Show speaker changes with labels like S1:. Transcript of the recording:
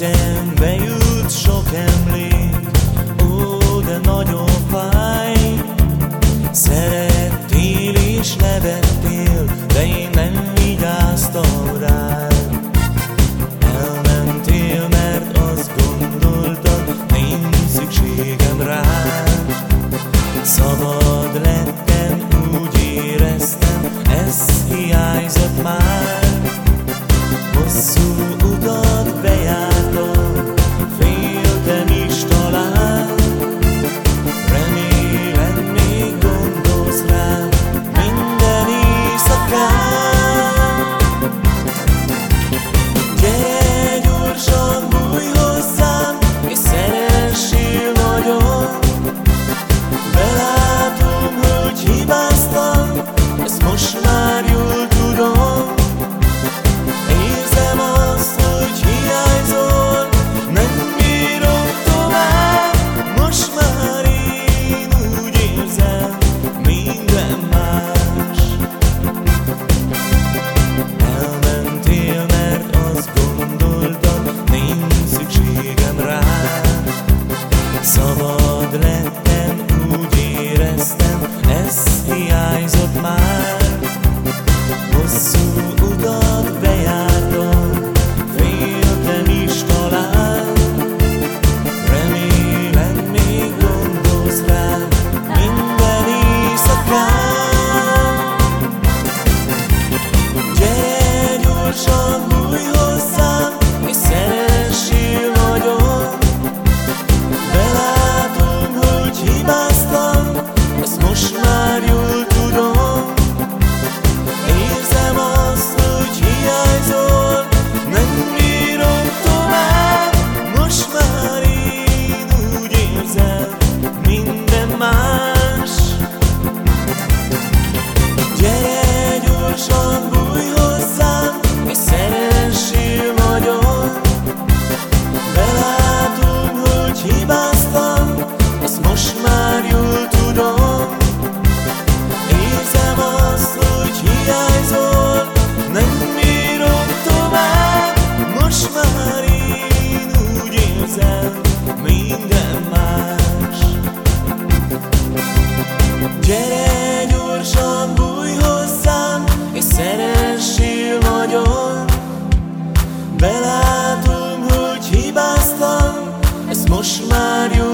S1: Eszembe jut sok emlék, ó, de nagyon fáj. Szerettél és nevettél, de én nem vigyáztam rád. Elmentél, mert azt gondoltad, nincs szükségem rád. Szabad son Gyere gyorsan, bújj hozzám, és szeressél nagyon. Belátom, hogy hibáztam, ez most már jó.